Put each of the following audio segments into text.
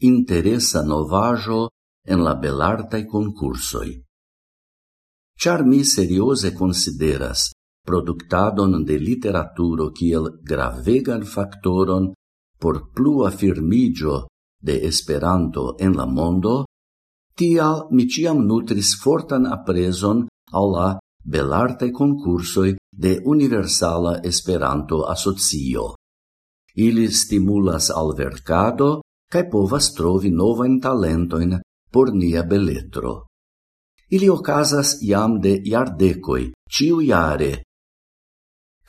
interesa novajo en la belartai concursoi. Char mi serioze consideras productadon de literaturo kiel gravegan factoron por plu firmigio de Esperanto en la mondo, tial mi ciam nutris fortan apreson al la belartai concursoi de Universala Esperanto Asocio. Ili stimulas al vercado cae povas trovi novain talentoin por nia beletro. Ili ocasas iam de iardecoi, ciu iare,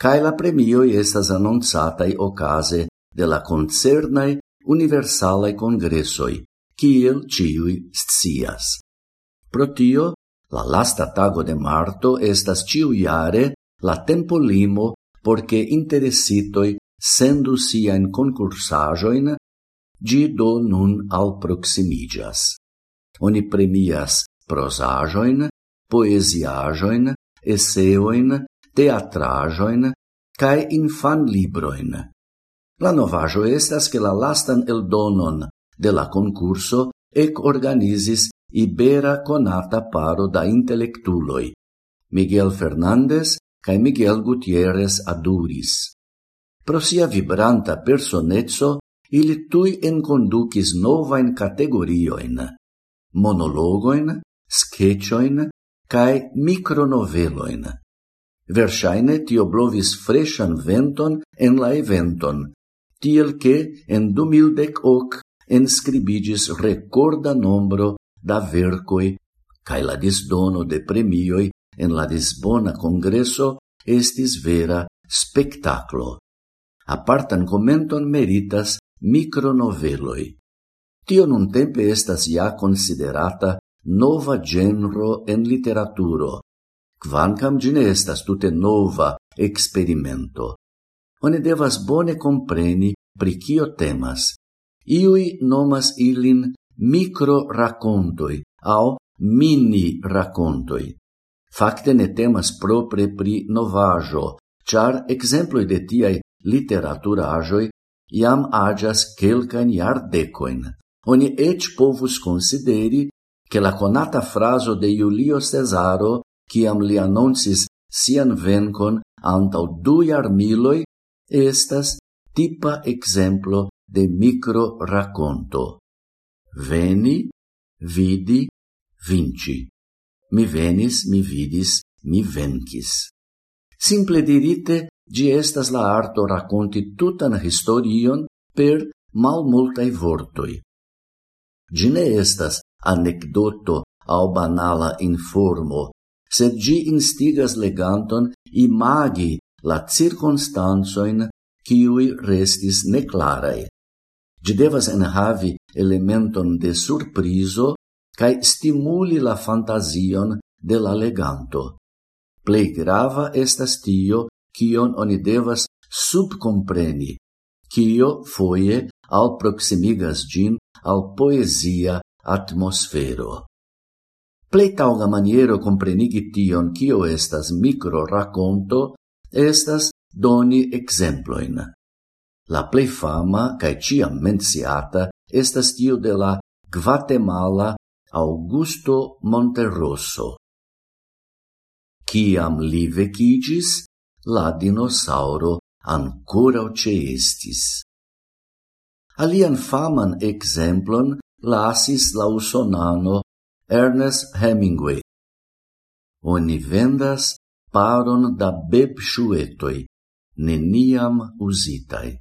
cae la premioi estas annonzatai ocase de la concernai universalae congressoi, kiel ciui scias. Pro tio, la lasta tago de marto estas ciuiare la tempo limo porque interessitoi sendu sian concursajoin Gi do nun alproximigas. Oni premias prosajoin, poesiajoin, eseoin, teatrajoin, cae infan libroin. La novajo estas che la lastan el donon de la concurso ec organizis Ibera conata paro da intelectuloi, Miguel Fernandez cae Miguel Gutierrez Aduris. Pro sia vibranta personezzo ili tui enconducis novain categorioin, monologoin, sketchoin, cae micronoveloin. Versaine tio blovis freshan venton en la eventon, tiel che en 2010 enscribigis recorda nombro da vercoi cae la disdono de premioi en la Lisbona Congresso estis vera spectaclo. Apartan commenton meritas micronoveloi. Tio nun tempe estas ja considerata nova genro en literaturo, quancam gine estas tute nova experimento. One devas bone compreni pri cio temas. Iui nomas ilin micro racontoi au mini racontoi. Fakte ne temas propre pri novajo, char exemploi de tiai literaturaĵoj iam agias quelcan iardecoin. Oni ec povus consideri che la conata fraso de Julio Cesaro, ciam li annonsis sian vencon antau du iarmiloi, estas tipa exemplo de micro racconto. Veni, vidi, vinci. Mi venis, mi vidis, mi vencis. Simple dirite, Gi estas la arto raconti tutan historion per mal multai vortoi. Gi ne estas anecdoto au banala informo, sed gi instigas leganton imagi la circonstanzoin ciui restis neclarai. Gi devas enhavi elementon de surprizo cae stimuli la fantasion de la leganto. Plei grava estas tio kion oni devas subcompreni, kio foie al proximigas gin al poesia atmosfero. Plei tauga maniero comprenigi tion kio estas micro raconto estas doni exemploin. La plei fama cae ciam menciata estas tiu de la Guatemala Augusto Monterroso. Ciam li vecigis, la dinosauro ancora ceestis. Alian faman exemplon lasis la usonano Ernest Hemingway. Oni vendas paron da bebxuetoi, neniam usitai.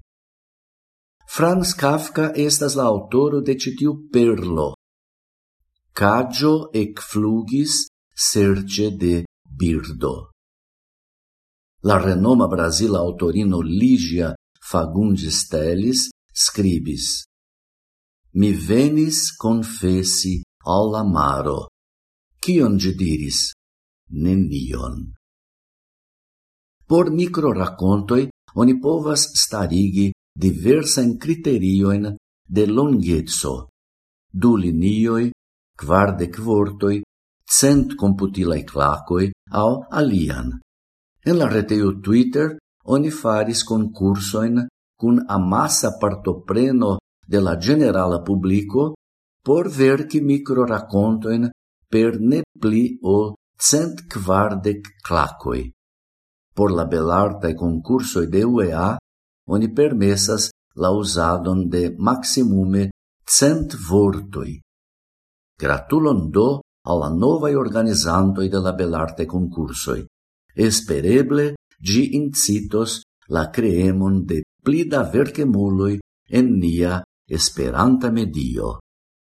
Franz Kafka estas la autoro de citiu perlo. Caggio ec flugis serce de birdo. La renoma Brasil autorino Ligia Fagundes Teles scribis Mi venis confesi al amaro. Cion gi diris? Nenion. Por micro racontoi oni povas starigi diversain criterioin de longhezzo. du linioi, quardec vortoi, cent computilae clacoi, au alian. En la reteo Twitter oni faris concursoin cun amassa partopreno de la generala publico por verci microracontoin per ne pli o cent quardec clacoi. Por la belartae concursoi de UEA, oni permessas la usadon de maximume cent vortoi. Gratulon do alla novae organizantoi de la belarte concursoi. Espereble gi incitos la creemon de plida verchemuloi en nia esperanta medio.